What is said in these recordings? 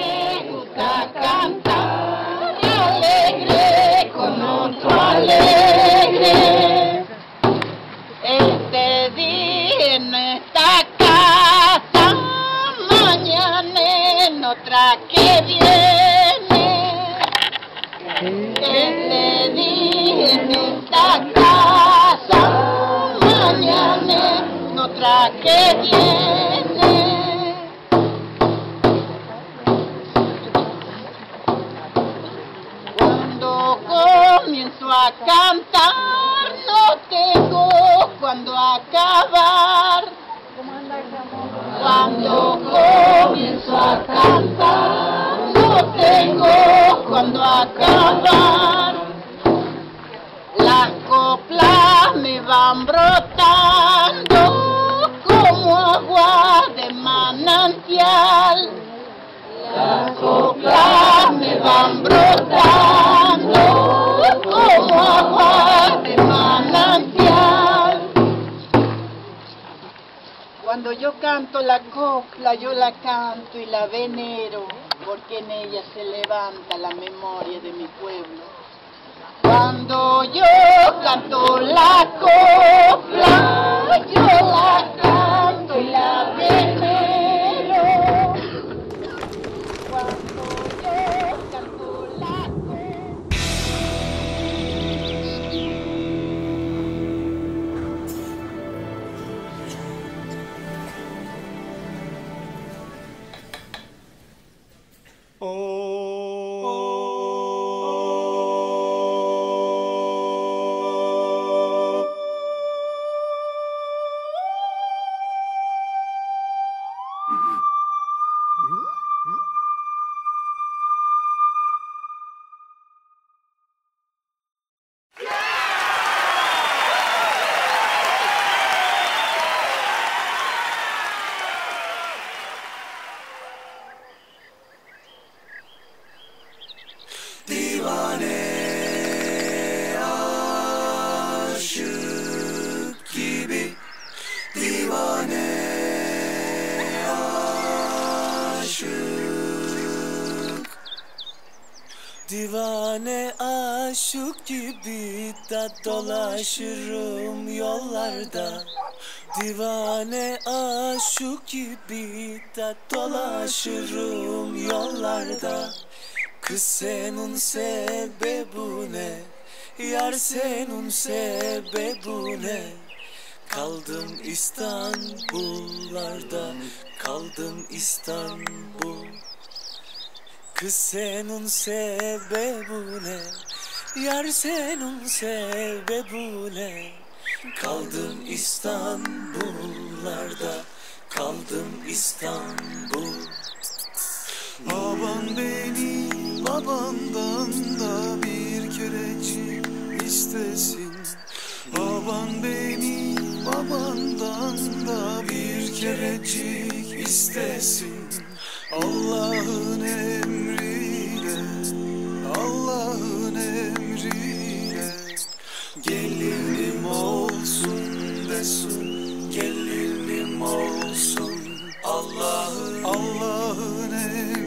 me gusta cantar alegre con otro alegre. Este día en esta casa, mañana en otra que viene. Este día en esta casa, mañana en otra que viene. a cantar no tengo cuando acabar. Cuando comienzo a cantar no tengo cuando acabar. Las coplas me van brotando como agua de manantial. Las coplas canto la copla, yo la canto y la venero, porque en ella se levanta la memoria de mi pueblo. Cuando yo canto la copla, yo la dolaşırım yollarda Divane aşık gibi da dolaşırım yollarda Kız senin sebebu ne? Yar senin sebebu ne? Kaldım İstanbullarda Kaldım İstanbul Kız senin sebebu ne? Yar senin sebebu ne? Kaldım İstanbullarda Kaldım İstanbul. Baban beni babandan da bir kerecik istesin. Baban beni babandan da bir kerecik istesin. Allah'ın emriyle Allah'ın emriyle Gelinim olsun desin Gelinim olsun Allah'ın Allah'ın emriyle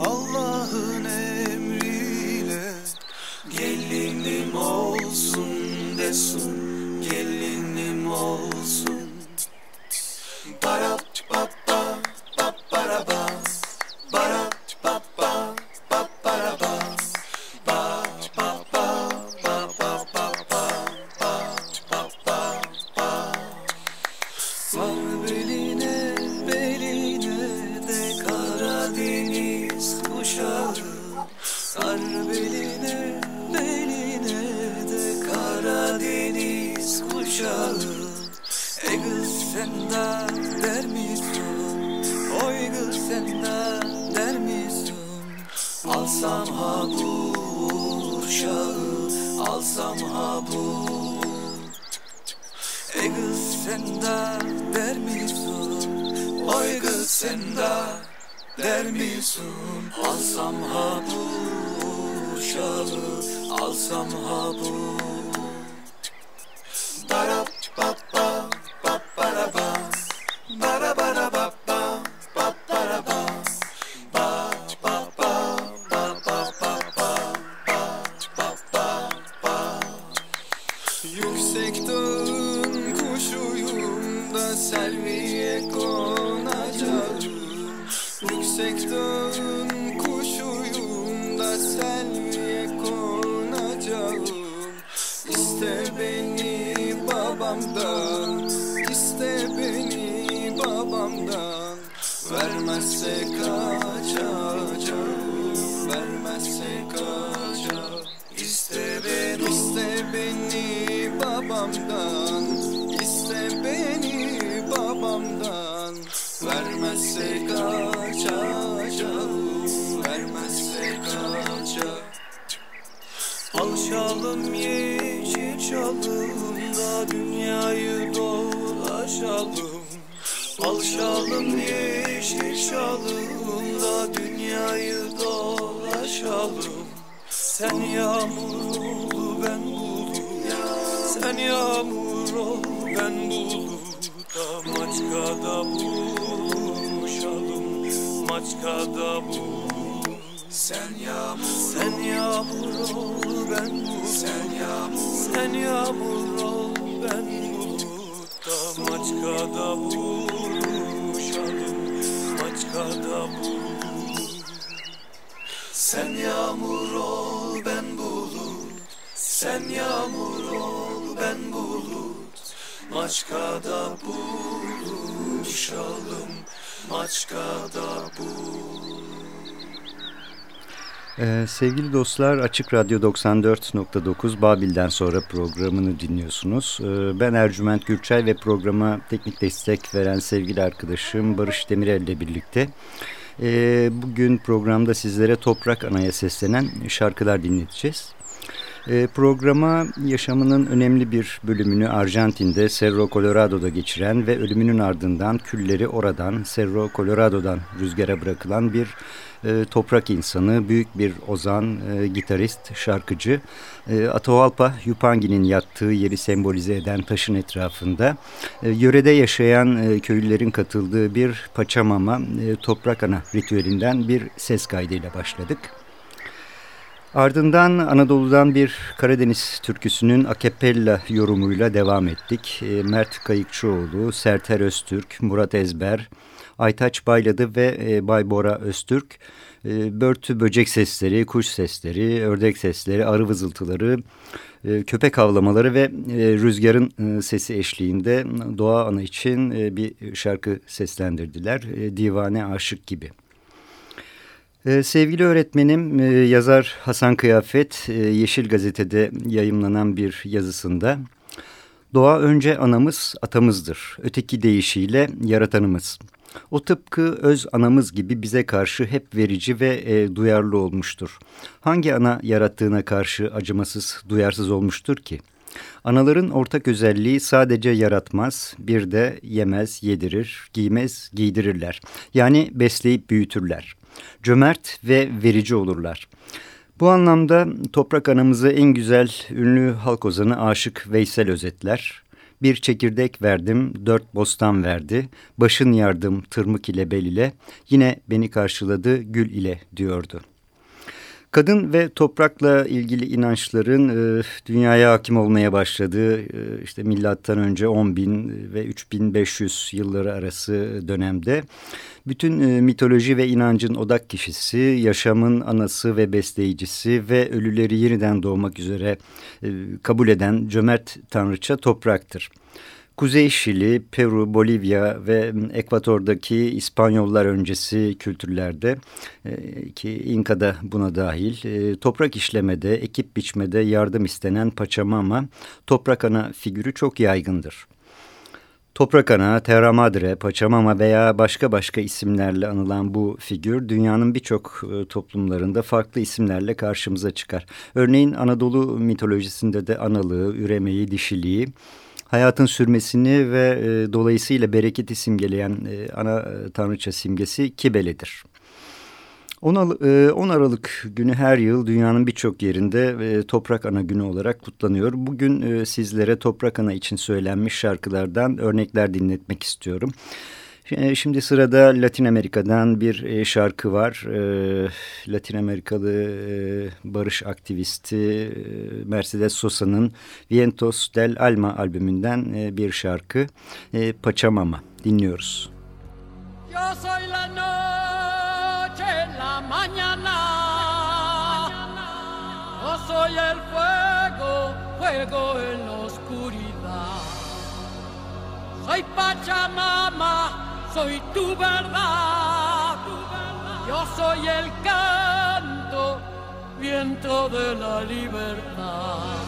Allah'ın emriyle. Gelinim olsun desin der misin? Alsam ha bu uşağı Alsam ha bu dolaşalım Sen yağmur ol ben bulut Sen yağmur ol ben bulut Da Maçkada buluşalım Maçkada buluşalım. Sen yağmur, sen yağmur ol ben bulut. Sen yağmur, sen yağmur ol ben bulutta. Maçkada buluşalım, Sen yağmur ol ben bulut. Maçkada buluşalım, maçkada bulut. Ee, sevgili dostlar Açık Radyo 94.9 Babil'den sonra programını dinliyorsunuz. Ee, ben Ercüment Gürçay ve programa teknik destek veren sevgili arkadaşım Barış Demirel ile birlikte. Ee, bugün programda sizlere Toprak Ana'ya seslenen şarkılar dinleteceğiz. Ee, programa yaşamının önemli bir bölümünü Arjantin'de Cerro Colorado'da geçiren ve ölümünün ardından külleri oradan Cerro Colorado'dan rüzgara bırakılan bir e, toprak insanı, büyük bir ozan, e, gitarist, şarkıcı e, Atahualpa Yupangi'nin yattığı yeri sembolize eden taşın etrafında e, yörede yaşayan e, köylülerin katıldığı bir paçamama e, toprak ana ritüelinden bir ses kaydıyla başladık. Ardından Anadolu'dan bir Karadeniz türküsünün akapella yorumuyla devam ettik. E, Mert Kayıkçıoğlu, Serter Öztürk, Murat Ezber, Aytaç Bayladı ve e, Bay Bora Öztürk, e, börtü böcek sesleri, kuş sesleri, ördek sesleri, arı vızıltıları, köpek avlamaları ve rüzgarın sesi eşliğinde doğa ana için bir şarkı seslendirdiler. Divane Aşık gibi. Ee, sevgili öğretmenim, e, yazar Hasan Kıyafet, e, Yeşil Gazete'de yayımlanan bir yazısında Doğa önce anamız, atamızdır. Öteki deyişiyle yaratanımız. O tıpkı öz anamız gibi bize karşı hep verici ve e, duyarlı olmuştur. Hangi ana yarattığına karşı acımasız, duyarsız olmuştur ki? Anaların ortak özelliği sadece yaratmaz, bir de yemez, yedirir, giymez, giydirirler. Yani besleyip büyütürler. Cömert ve verici olurlar. Bu anlamda Toprak Anamızı en güzel ünlü halk ozanı Aşık Veysel özetler. Bir çekirdek verdim, dört bostan verdi, başın yardım tırmık ile bel ile, yine beni karşıladı gül ile diyordu. Kadın ve toprakla ilgili inançların e, dünyaya hakim olmaya başladığı e, işte milattan önce 10 bin ve 3500 yılları arası dönemde bütün e, mitoloji ve inancın odak kişisi, yaşamın anası ve besleyicisi ve ölüleri yeniden doğmak üzere e, kabul eden cömert tanrıça topraktır. Kuzey Şili, Peru, Bolivya ve Ekvator'daki İspanyollar öncesi kültürlerde e, ki İnka da buna dahil e, toprak işlemede, ekip biçmede yardım istenen Paçamama toprak ana figürü çok yaygındır. Toprak Ana, Terra Madre, Pachamama veya başka başka isimlerle anılan bu figür dünyanın birçok e, toplumlarında farklı isimlerle karşımıza çıkar. Örneğin Anadolu mitolojisinde de analığı, üremeyi, dişiliği, hayatın sürmesini ve e, dolayısıyla bereketi simgeleyen e, ana e, tanrıça simgesi Kibele'dir. 10, e, Aralık günü her yıl dünyanın birçok yerinde e, Toprak Ana günü olarak kutlanıyor. Bugün e, sizlere Toprak Ana için söylenmiş şarkılardan örnekler dinletmek istiyorum. Şimdi sırada Latin Amerika'dan bir şarkı var. Latin Amerikalı barış aktivisti Mercedes Sosa'nın Vientos del Alma albümünden bir şarkı Pachamama dinliyoruz. Yo soy la mañana. No soy el fuego, fuego en la oscuridad. Soy Pachamama, soy tu verdad. Yo soy el canto, viento de la libertad.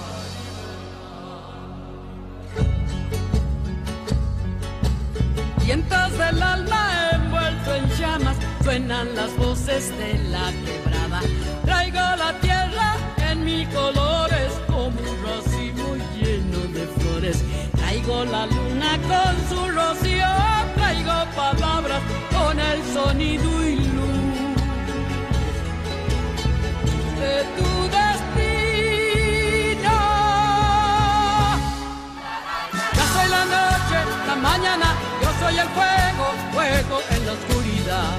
Vientos del alma envuelto en llamas suenan las voces de la quebrada. Traigo la tierra en mis colores como un racimo lleno de flores. Traigo la luna con su rocío, palabras con el sonido y luz de tu destino. Ya soy la noche, la mañana, yo soy el fuego, fuego en la oscuridad.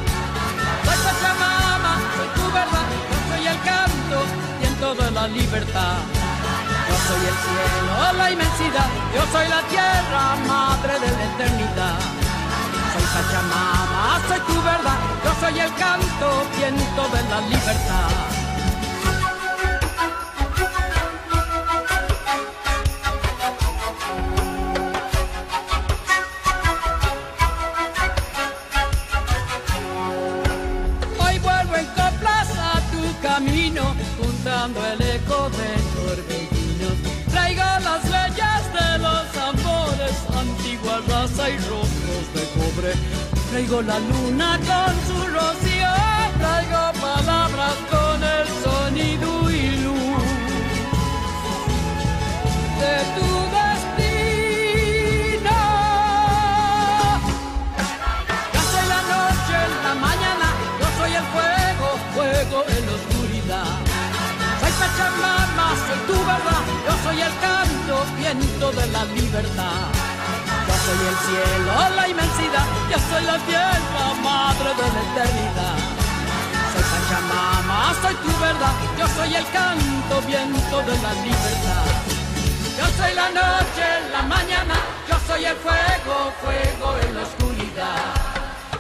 Pachamama, soy tu verdad, yo soy el canto, viento de la libertad. Yo soy el cielo, la inmensidad, yo soy la tierra, madre de la eternidad. Pachamama, soy tu verdad, yo soy el canto, viento de la libertad. Traigo la luna con su rocío, traigo palabras con el sonido y luz de tu destino. Soy la noche, en la mañana, yo soy el fuego, fuego en la oscuridad. Pachamama, soy tu verdad, yo soy el canto, viento de la libertad. Yo soy el cielo, la inmensidad, yo soy la tierra, madre de la eternidad. Soy Pachamama, soy tu verdad, yo soy el canto, viento de la libertad. Yo soy la noche, la mañana, yo soy el fuego, fuego en la oscuridad.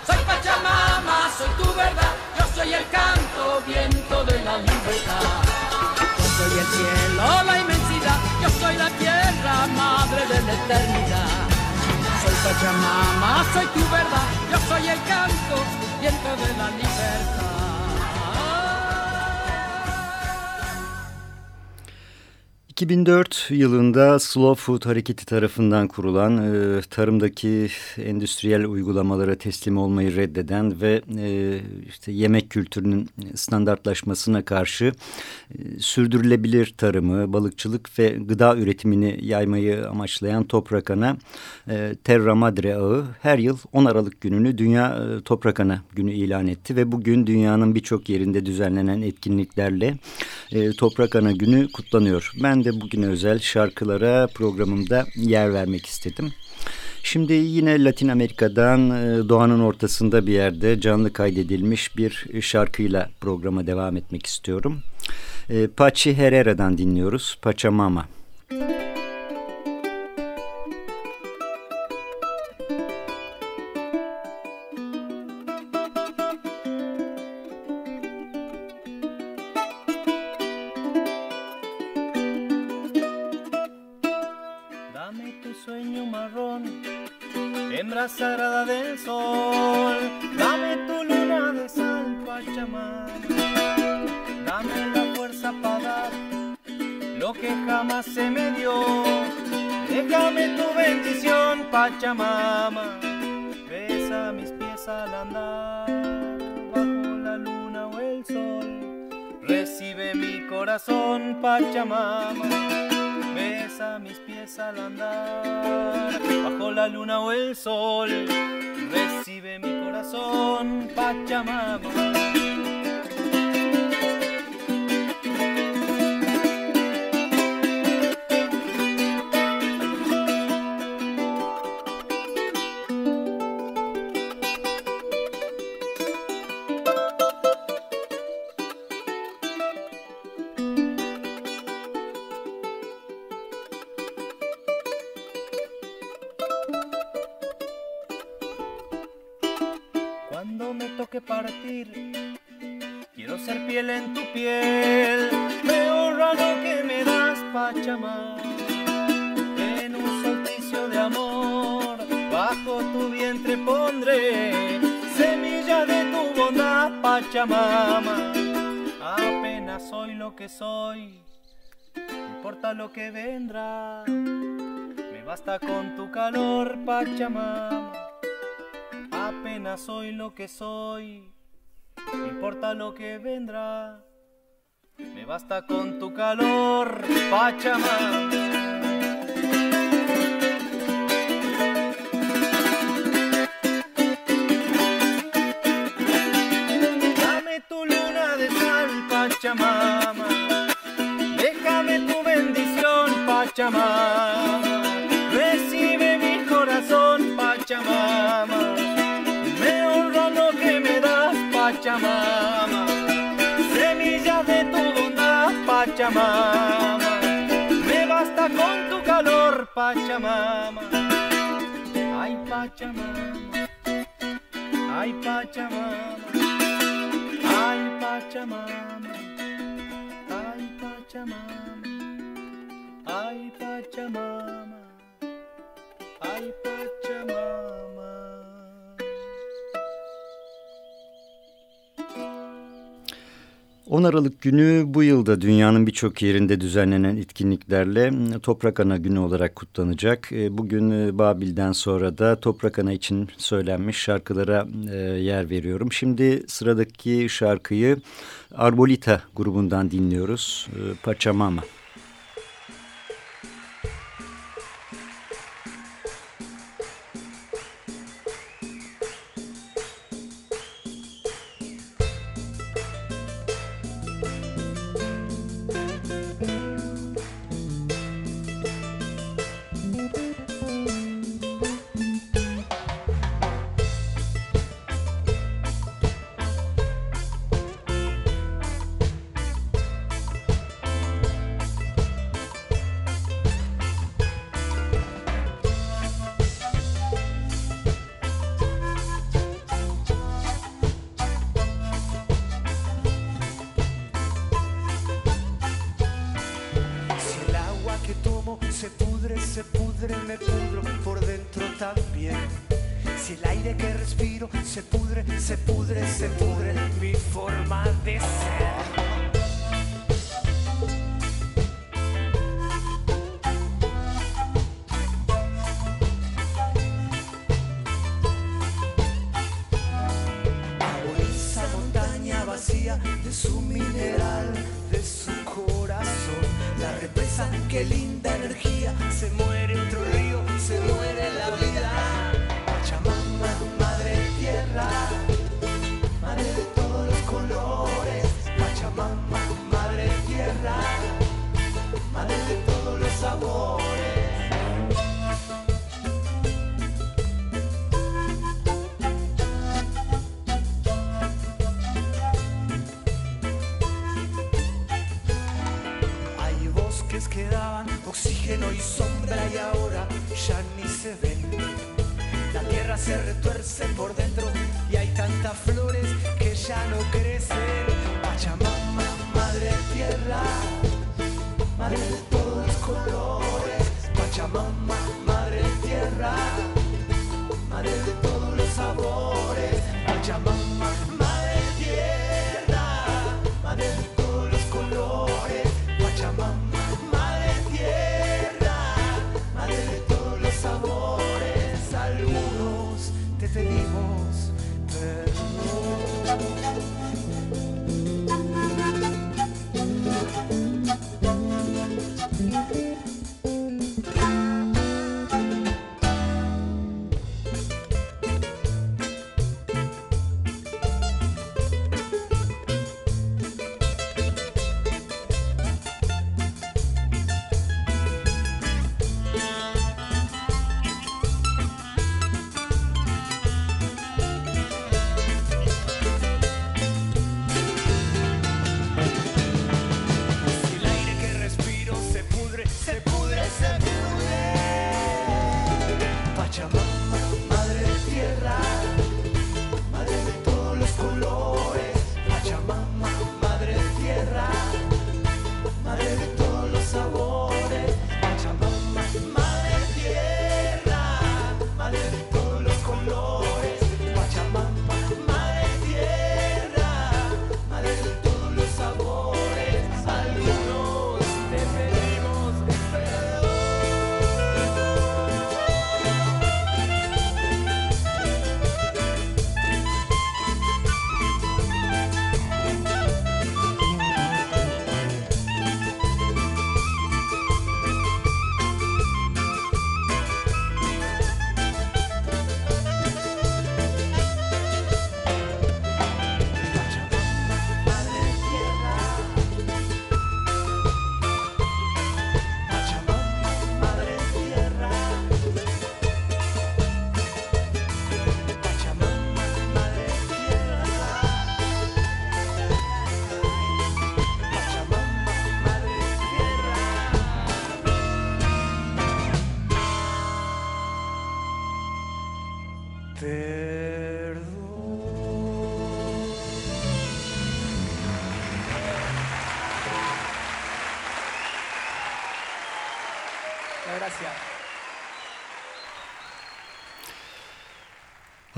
Soy Pachamama, soy tu verdad, yo soy el canto, viento de la libertad soy el cielo, la inmensidad, yo soy la tierra, madre de la eternidad. Pachamama, soy tu verdad, yo soy el canto, viento de la libertad. 2004 yılında Slow Food Hareketi tarafından kurulan e, tarımdaki endüstriyel uygulamalara teslim olmayı reddeden ve e, işte yemek kültürünün standartlaşmasına karşı e, sürdürülebilir tarımı, balıkçılık ve gıda üretimini yaymayı amaçlayan Toprak Ana e, Terra Madre Ağı her yıl 10 Aralık gününü Dünya e, Toprak Ana günü ilan etti ve bugün dünyanın birçok yerinde düzenlenen etkinliklerle e, Toprak Ana günü kutlanıyor. Ben de de bugüne özel şarkılara programımda yer vermek istedim. Şimdi yine Latin Amerika'dan e, doğanın ortasında bir yerde canlı kaydedilmiş bir şarkıyla programa devam etmek istiyorum. E, Pachi Herrera'dan dinliyoruz. Pachamama. Müzik Pachamama. Besa mis pies al andar, bajo la luna o el sol. Recibe mi corazón, Pachamama. Besa mis pies al andar, bajo la luna o el sol. Recibe mi corazón, Pachamama. Pachamama. Apenas soy lo que soy, no importa lo que vendrá. Me basta con tu calor, Pachamama apenas soy lo que soy, no importa lo que vendrá, me basta con tu calor, Pachamama. Pachamama, recibe mi corazón, Pachamama. Me honra lo que me das, Pachamama. Semilla de tu bondad, Pachamama. Me basta con tu calor, Pachamama. Ay, Pachamama. Ay, Pachamama. Ay, Pachamama. Ay, Pachamama. Pachamama. Ay, Pachamama. On Aralık günü bu yılda dünyanın birçok yerinde düzenlenen etkinliklerle Toprak Ana günü olarak kutlanacak. E, Bugün e, Babil'den sonra da Toprak Ana için söylenmiş şarkılara e, yer veriyorum. Şimdi sıradaki şarkıyı Arbolita grubundan dinliyoruz. Pachamama. Aire que respiro se pudre, se pudre, se pudre mi forma de ser. pedimos perdón.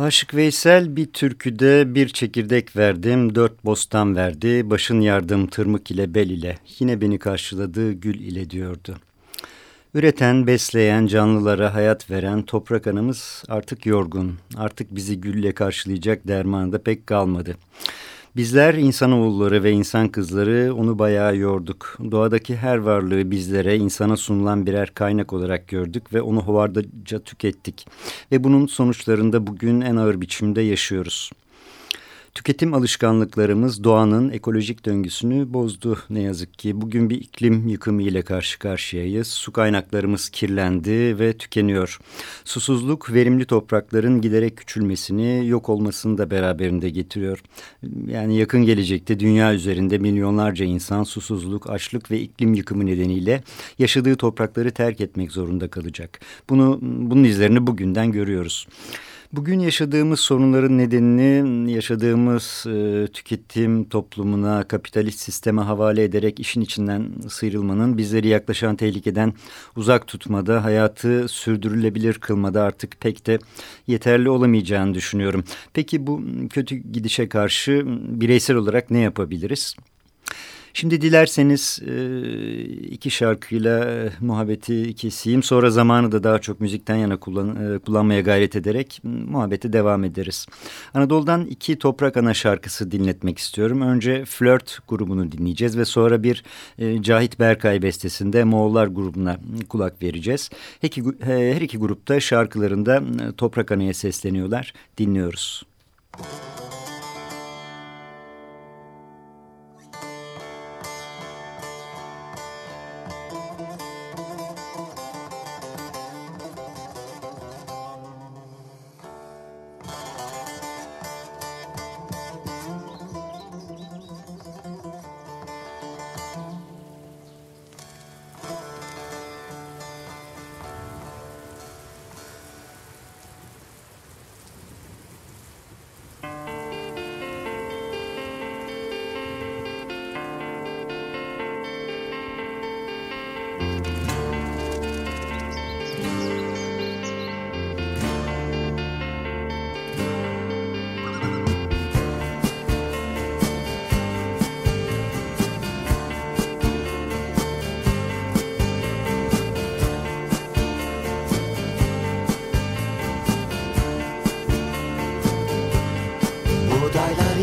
Aşık Veysel bir türküde bir çekirdek verdim, dört bostan verdi, başın yardım tırmık ile bel ile, yine beni karşıladı gül ile diyordu. Üreten, besleyen, canlılara hayat veren toprak anamız artık yorgun, artık bizi gülle karşılayacak dermanı da pek kalmadı. Bizler insanoğulları ve insan kızları onu bayağı yorduk. Doğadaki her varlığı bizlere insana sunulan birer kaynak olarak gördük ve onu hovardaca tükettik. Ve bunun sonuçlarında bugün en ağır biçimde yaşıyoruz. Tüketim alışkanlıklarımız doğanın ekolojik döngüsünü bozdu ne yazık ki. Bugün bir iklim yıkımı ile karşı karşıyayız. Su kaynaklarımız kirlendi ve tükeniyor. Susuzluk verimli toprakların giderek küçülmesini, yok olmasını da beraberinde getiriyor. Yani yakın gelecekte dünya üzerinde milyonlarca insan susuzluk, açlık ve iklim yıkımı nedeniyle yaşadığı toprakları terk etmek zorunda kalacak. Bunu bunun izlerini bugünden görüyoruz. Bugün yaşadığımız sorunların nedenini yaşadığımız e, tüketim toplumuna, kapitalist sisteme havale ederek işin içinden sıyrılmanın bizleri yaklaşan tehlikeden uzak tutmada, hayatı sürdürülebilir kılmada artık pek de yeterli olamayacağını düşünüyorum. Peki bu kötü gidişe karşı bireysel olarak ne yapabiliriz? Şimdi dilerseniz e, iki şarkıyla e, muhabbeti keseyim. Sonra zamanı da daha çok müzikten yana kullan, e, kullanmaya gayret ederek muhabbeti devam ederiz. Anadolu'dan iki Toprak Ana şarkısı dinletmek istiyorum. Önce Flirt grubunu dinleyeceğiz ve sonra bir Cahit Berkay bestesinde Moğollar grubuna kulak vereceğiz. Her iki, her iki grupta şarkılarında Toprak Ana'ya sesleniyorlar. Dinliyoruz. Müzik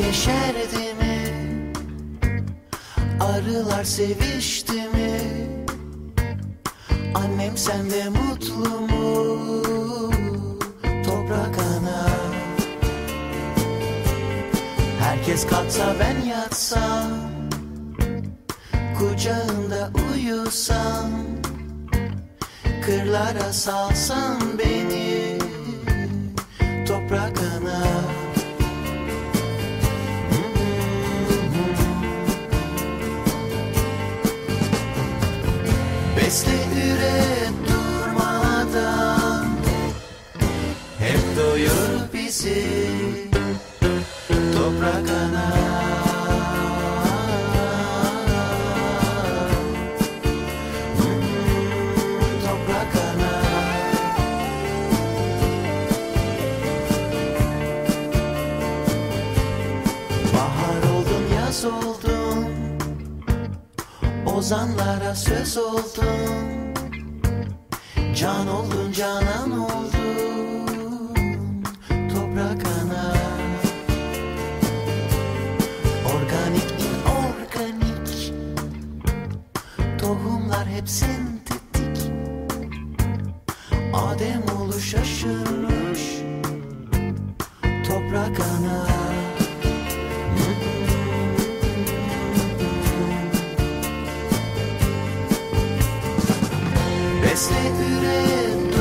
yeşerdi mi? Arılar sevişti mi? Annem sende mutlu mu? Toprak ana Herkes kalksa ben yatsam Kucağında uyusam Kırlara salsan beni Toprak ana Besle üret durmadan. Hep doyur bizi Toprak ana. Bahar oldun yaz oldun Ozanlara söz oldun Can oldun canan oldun Besle üret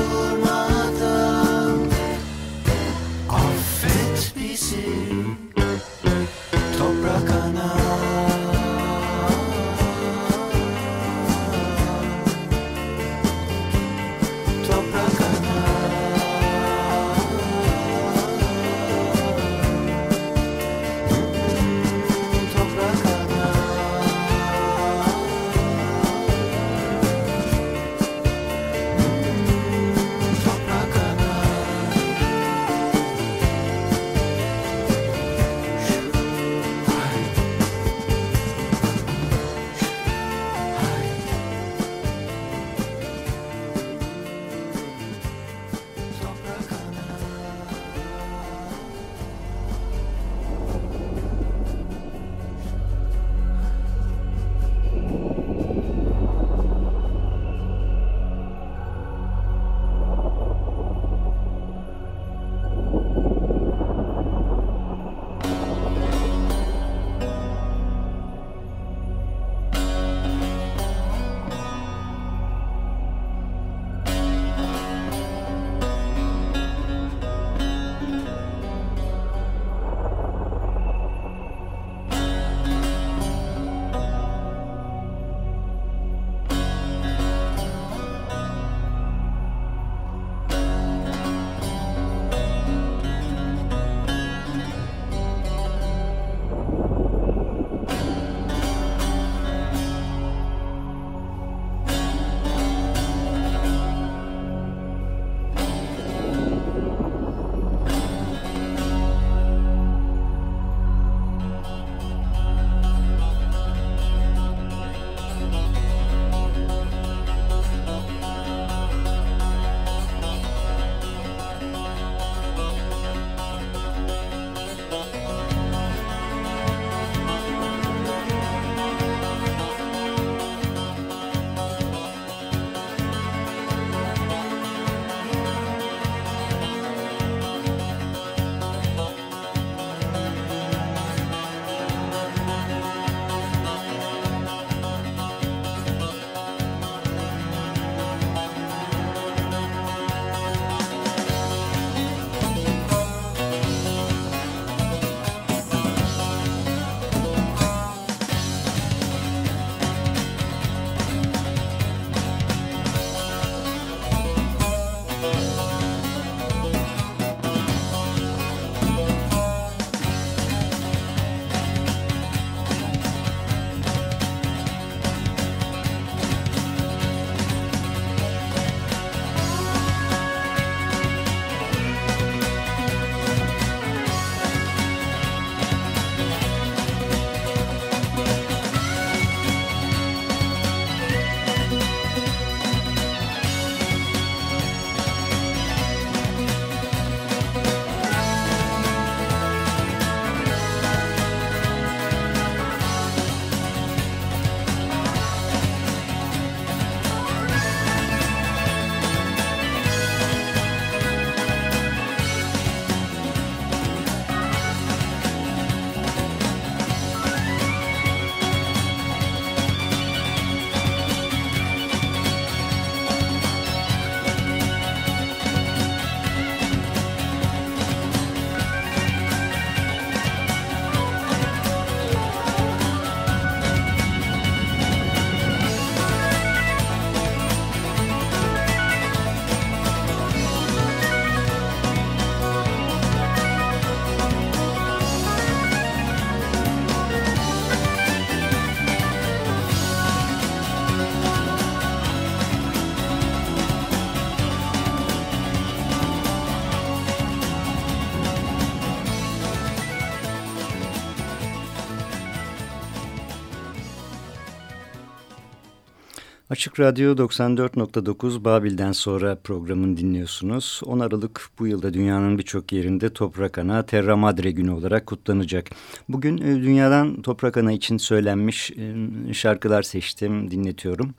Açık Radyo 94.9 Babil'den sonra programını dinliyorsunuz. 10 Aralık bu yılda dünyanın birçok yerinde Toprak Ana Terra Madre günü olarak kutlanacak. Bugün e, dünyadan Toprak Ana için söylenmiş e, şarkılar seçtim, dinletiyorum.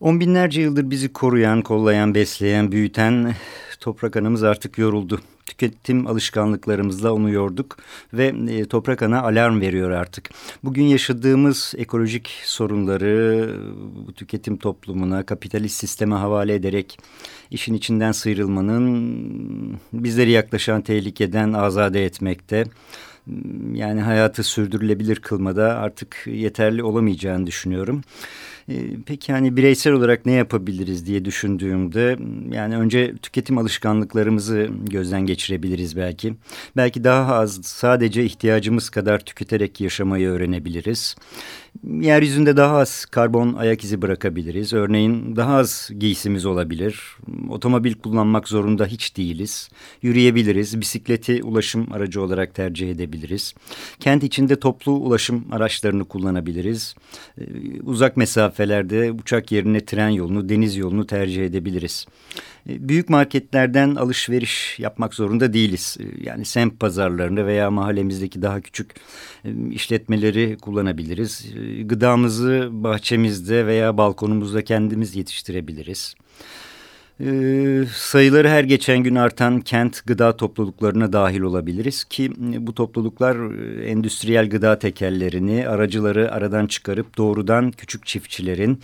On binlerce yıldır bizi koruyan, kollayan, besleyen, büyüten Toprak Anamız artık yoruldu tüketim alışkanlıklarımızla onu yorduk ve e, toprak ana alarm veriyor artık. Bugün yaşadığımız ekolojik sorunları bu tüketim toplumuna, kapitalist sisteme havale ederek işin içinden sıyrılmanın bizleri yaklaşan tehlikeden azade etmekte yani hayatı sürdürülebilir kılmada artık yeterli olamayacağını düşünüyorum. Ee, peki hani bireysel olarak ne yapabiliriz diye düşündüğümde yani önce tüketim alışkanlıklarımızı gözden geçirebiliriz belki. Belki daha az sadece ihtiyacımız kadar tüketerek yaşamayı öğrenebiliriz. Yeryüzünde daha az karbon ayak izi bırakabiliriz. Örneğin daha az giysimiz olabilir. Otomobil kullanmak zorunda hiç değiliz. Yürüyebiliriz. Bisikleti ulaşım aracı olarak tercih edebiliriz. Kent içinde toplu ulaşım araçlarını kullanabiliriz. Ee, uzak mesafelerde uçak yerine tren yolunu, deniz yolunu tercih edebiliriz. E, büyük marketlerden alışveriş yapmak zorunda değiliz. E, yani semt pazarlarında veya mahallemizdeki daha küçük e, işletmeleri kullanabiliriz. Gıdamızı bahçemizde veya balkonumuzda kendimiz yetiştirebiliriz. Ee, sayıları her geçen gün artan kent gıda topluluklarına dahil olabiliriz ki bu topluluklar e, endüstriyel gıda tekellerini, aracıları aradan çıkarıp doğrudan küçük çiftçilerin e,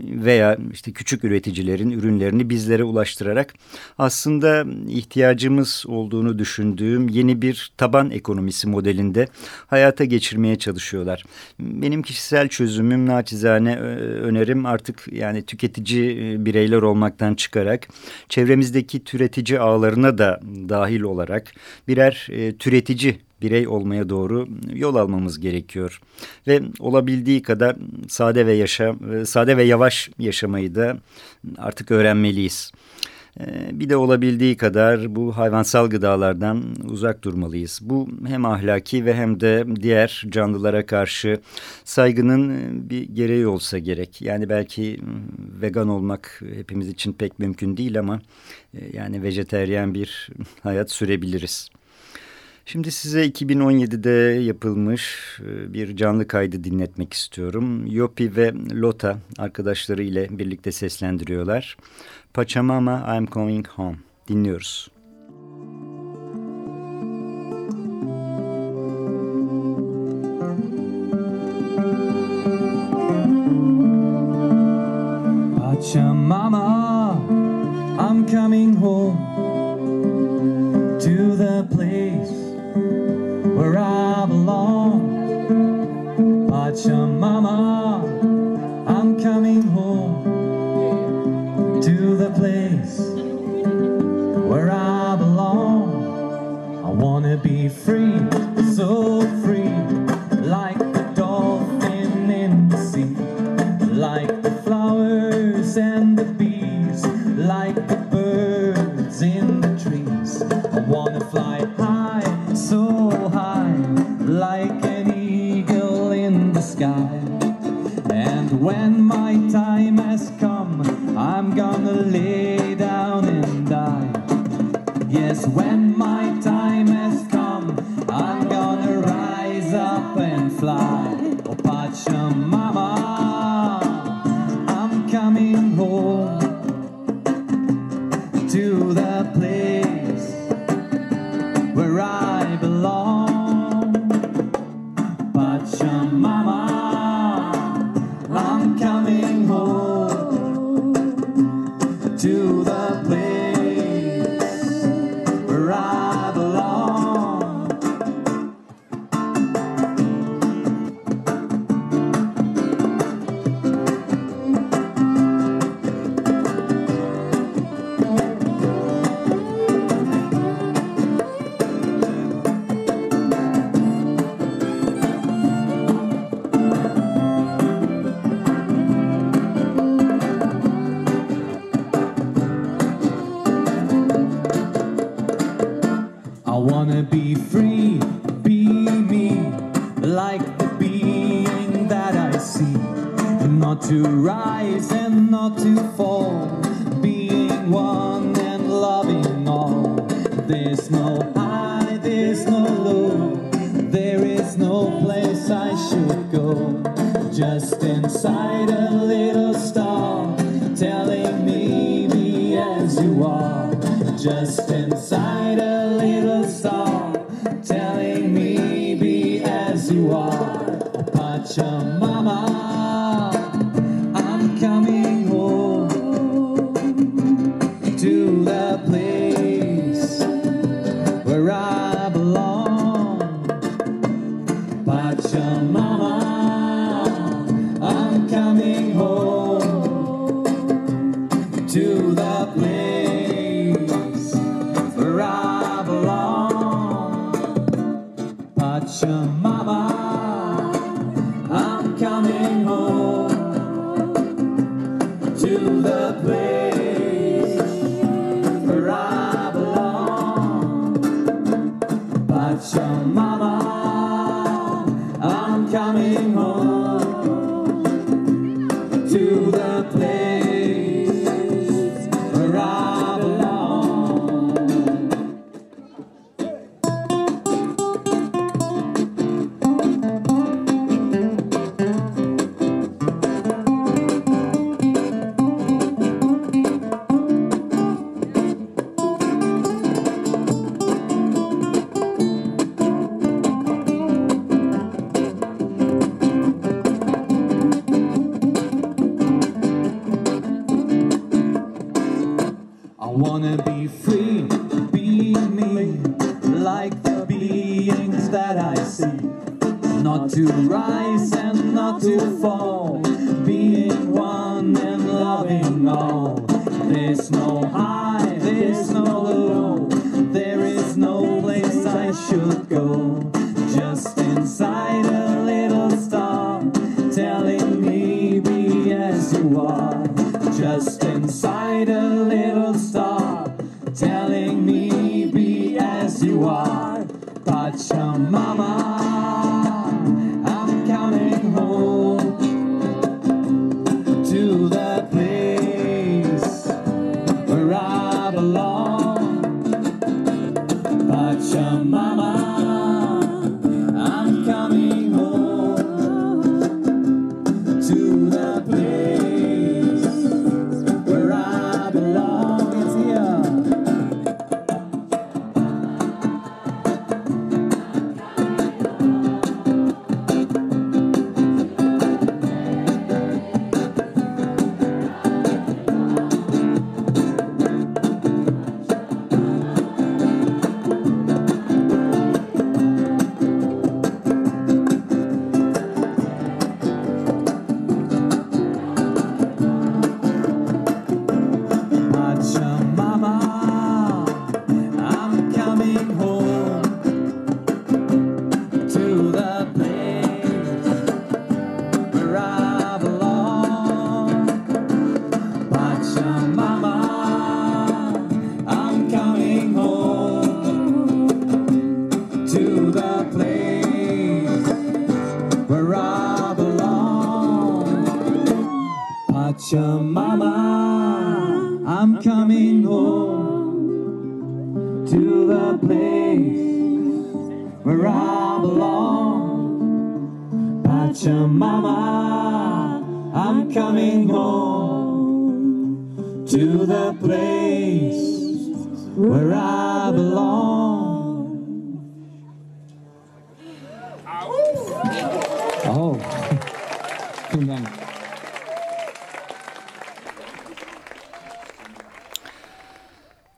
veya işte küçük üreticilerin ürünlerini bizlere ulaştırarak aslında ihtiyacımız olduğunu düşündüğüm yeni bir taban ekonomisi modelinde hayata geçirmeye çalışıyorlar. Benim kişisel çözümüm naçizane e, önerim artık yani tüketici bireyler olmaktan çıkar olarak çevremizdeki türetici ağlarına da dahil olarak birer e, türetici birey olmaya doğru yol almamız gerekiyor. Ve olabildiği kadar sade ve yaşa e, sade ve yavaş yaşamayı da artık öğrenmeliyiz. Ee, bir de olabildiği kadar bu hayvansal gıdalardan uzak durmalıyız. Bu hem ahlaki ve hem de diğer canlılara karşı saygının e, bir gereği olsa gerek. Yani belki vegan olmak hepimiz için pek mümkün değil ama e, yani vejeteryen bir hayat sürebiliriz. Şimdi size 2017'de yapılmış e, bir canlı kaydı dinletmek istiyorum. Yopi ve Lota arkadaşları ile birlikte seslendiriyorlar. Pachamama I'm Coming Home dinliyoruz. Pachamama, I'm coming home where I belong. Pachamama, I'm coming home to the place where I belong. I wanna be free, so free, like the dolphin in the sea, like the flowers and the bees, like the birds in the trees. I wanna fly high, so when my time has come, I'm gonna lay down and die. Yes, when that place. as you are, just inside a little star, telling me be as you are, but your mama. to Mama, I'm coming home to the place where I belong.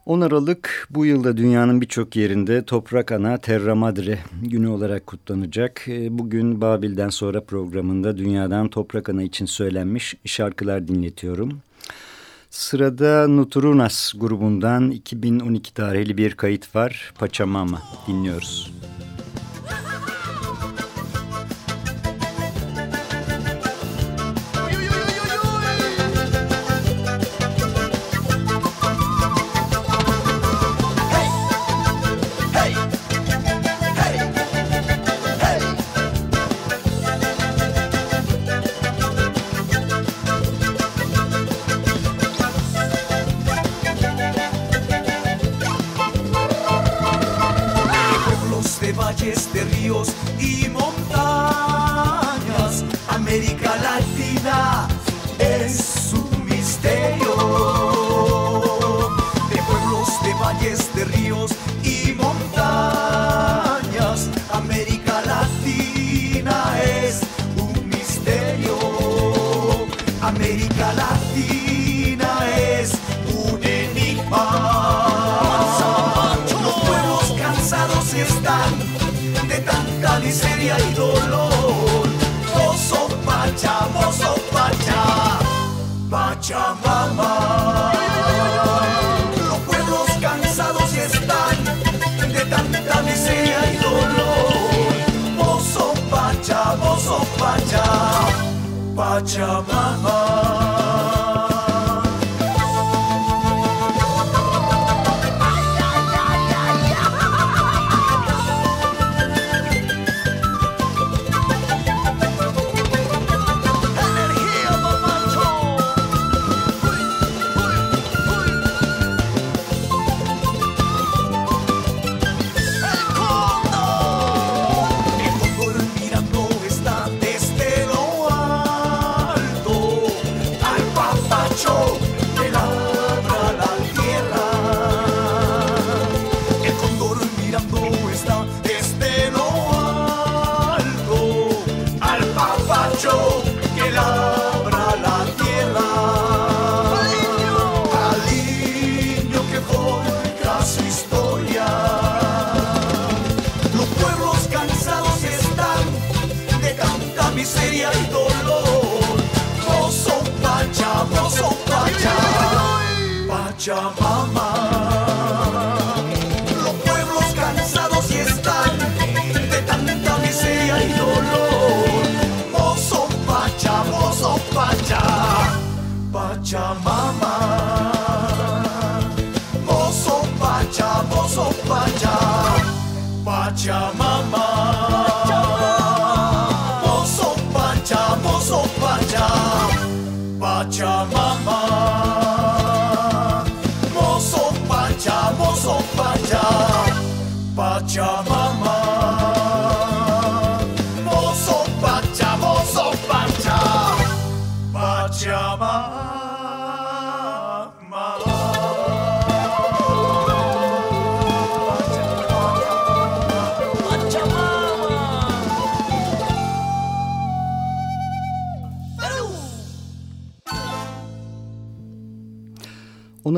10 Aralık bu yılda dünyanın birçok yerinde Toprak Ana Terra Madre günü olarak kutlanacak. Ee, bugün Babil'den sonra programında dünyadan Toprak Ana için söylenmiş şarkılar dinletiyorum. Sırada Nuturunas grubundan 2012 tarihli bir kayıt var. Pachamama dinliyoruz. Pachamama. Los pueblos cansados están de tanta miseria y dolor. Vos Pacha, vos Pacha, Pachamama. 10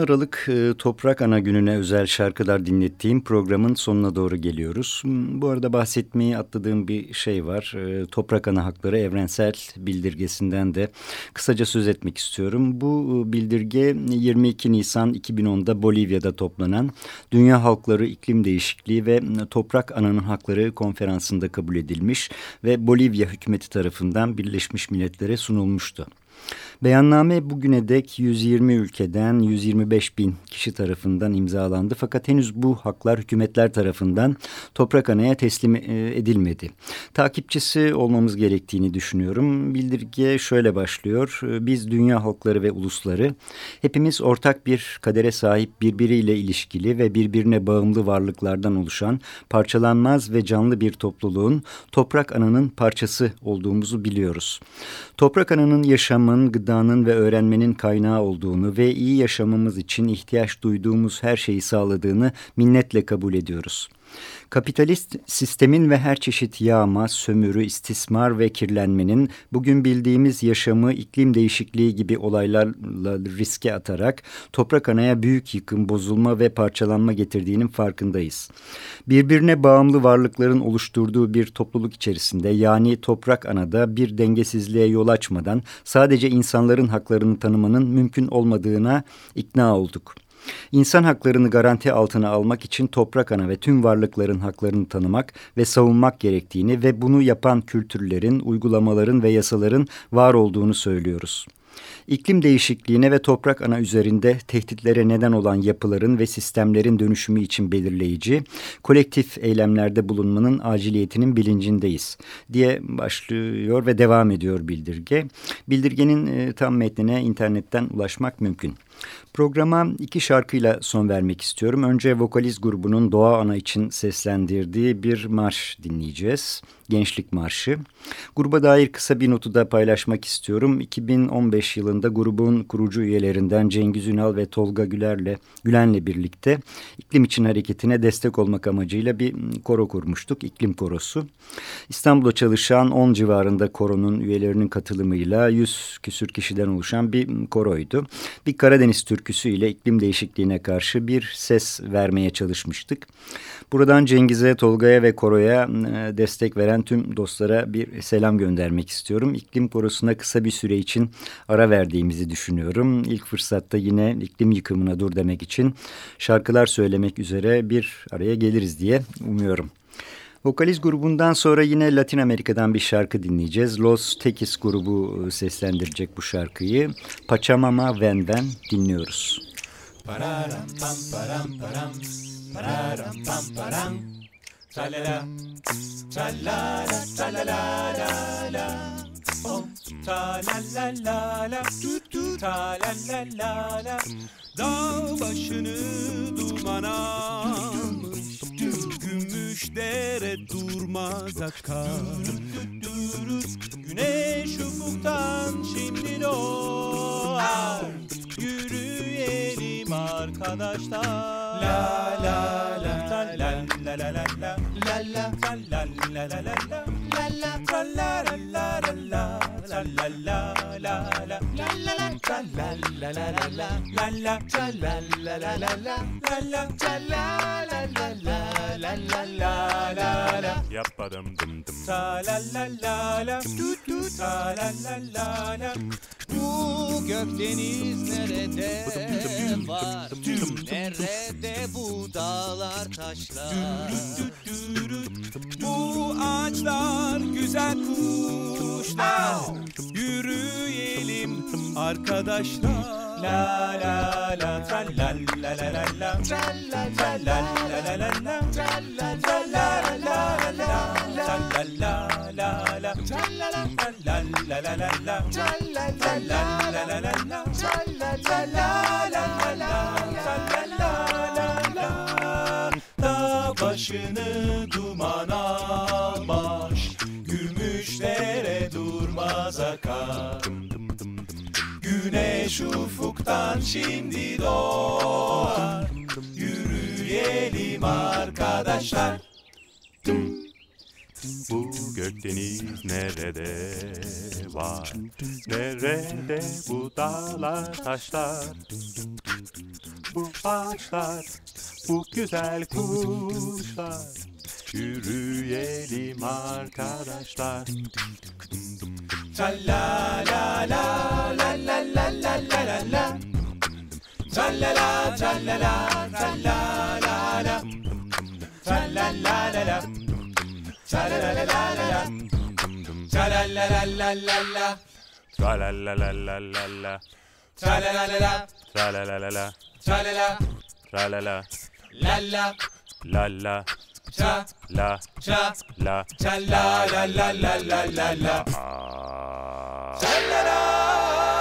Aralık e, Toprak Ana Günü'ne özel şarkılar dinlettiğim programın sonuna doğru geliyoruz. Hmm, bu arada bahsetmeyi atladığım bir şey var. E, Toprak Ana Hakları Evrensel Bildirgesinden de kısaca söz etmek istiyorum. Bu e, bildirge 22 Nisan 2010'da Bolivya'da toplanan Dünya Halkları İklim Değişikliği ve Toprak Ana'nın Hakları konferansında kabul edilmiş ve Bolivya hükümeti tarafından Birleşmiş Milletler'e sunulmuştu. Beyanname bugüne dek 120 ülkeden 125 bin kişi tarafından imzalandı. Fakat henüz bu haklar hükümetler tarafından toprak anaya teslim e, edilmedi. Takipçisi olmamız gerektiğini düşünüyorum. Bildirge şöyle başlıyor. E, biz dünya halkları ve ulusları hepimiz ortak bir kadere sahip birbiriyle ilişkili ve birbirine bağımlı varlıklardan oluşan parçalanmaz ve canlı bir topluluğun toprak ananın parçası olduğumuzu biliyoruz. Toprak ananın yaşamın, gıda gıdanın ve öğrenmenin kaynağı olduğunu ve iyi yaşamamız için ihtiyaç duyduğumuz her şeyi sağladığını minnetle kabul ediyoruz. Kapitalist sistemin ve her çeşit yağma, sömürü, istismar ve kirlenmenin bugün bildiğimiz yaşamı iklim değişikliği gibi olaylarla riske atarak toprak anaya büyük yıkım, bozulma ve parçalanma getirdiğinin farkındayız. Birbirine bağımlı varlıkların oluşturduğu bir topluluk içerisinde yani toprak anada bir dengesizliğe yol açmadan sadece insanların haklarını tanımanın mümkün olmadığına ikna olduk. İnsan haklarını garanti altına almak için toprak ana ve tüm varlıkların haklarını tanımak ve savunmak gerektiğini ve bunu yapan kültürlerin, uygulamaların ve yasaların var olduğunu söylüyoruz. İklim değişikliğine ve toprak ana üzerinde tehditlere neden olan yapıların ve sistemlerin dönüşümü için belirleyici, kolektif eylemlerde bulunmanın aciliyetinin bilincindeyiz diye başlıyor ve devam ediyor bildirge. Bildirgenin e, tam metnine internetten ulaşmak mümkün. Programa iki şarkıyla son vermek istiyorum. Önce vokaliz grubunun Doğa Ana için seslendirdiği bir marş dinleyeceğiz. Gençlik Marşı. Gruba dair kısa bir notu da paylaşmak istiyorum. 2015 yılında grubun kurucu üyelerinden Cengiz Ünal ve Tolga Güler'le Gülen'le birlikte iklim için hareketine destek olmak amacıyla bir koro kurmuştuk. İklim Korosu. İstanbul'da çalışan 10 civarında koronun üyelerinin katılımıyla 100 küsür kişiden oluşan bir koroydu. Bir Karadeniz türküsüyle iklim değişikliğine karşı bir ses vermeye çalışmıştık. Buradan Cengiz'e, Tolga'ya ve Koro'ya e, destek veren tüm dostlara bir selam göndermek istiyorum. İklim Korosu'na kısa bir süre için ara verdiğimizi düşünüyorum. İlk fırsatta yine iklim yıkımına dur demek için şarkılar söylemek üzere bir araya geliriz diye umuyorum. Vokaliz grubundan sonra yine Latin Amerika'dan bir şarkı dinleyeceğiz. Los Tequis grubu e, seslendirecek bu şarkıyı. Pachamama Ven Ven dinliyoruz. Dağ başını dumana dere durmaz akar Güneş ufuktan şimdi doğar Yürüyelim arkadaşlar La la la la la la la la la la la la la la la la la la la la la la la la la. La la la la la. La la la la la. Bu gökdeniz nerede? Var. Nerede bu dağlar taşlar? Bu ağaçlar güzel kuşlar Yürüyelim arkadaşlar La la la tra la la la la la tra la la la la la la tra la la la la la la tra la la la la tra la la la la la la tra la la la la la la la tra la la la la la la tra la la la la Dağ başını duman almış Gümüşlere durmaz akar Güneş ufuktan şimdi doğar. Yürüyelim arkadaşlar. Bu gökdeniz nerede? Var? Nerede bu dağlar taşlar? Bu ağaçlar, bu güzel kuşlar. Yürüyelim arkadaşlar Tra la la la la la la la la la la Tra la la tra la la tra la la la Tra la la la la Tra la la la la la Tra la la la la la la Tra la la la la la la Tra la la la la Tra la la la la Tra la la Tra la la la la La la Tra La tra La tra la cha la la la la la la. Tra la la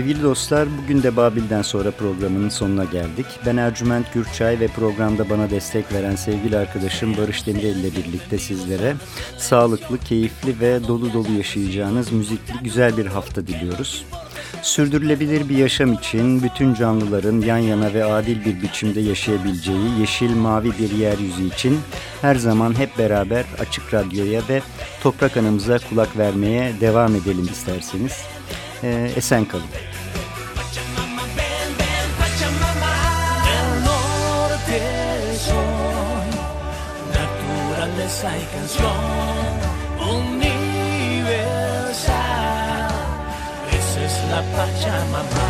Sevgili dostlar, bugün de Babil'den sonra programının sonuna geldik. Ben Ercüment Gürçay ve programda bana destek veren sevgili arkadaşım Barış Demirel ile birlikte sizlere sağlıklı, keyifli ve dolu dolu yaşayacağınız müzikli güzel bir hafta diliyoruz. Sürdürülebilir bir yaşam için bütün canlıların yan yana ve adil bir biçimde yaşayabileceği yeşil mavi bir yeryüzü için her zaman hep beraber Açık Radyo'ya ve Toprak Anamıza kulak vermeye devam edelim isterseniz. Ee, esen kalın. Naturaleza y canción universal. Esa es la Pachamama.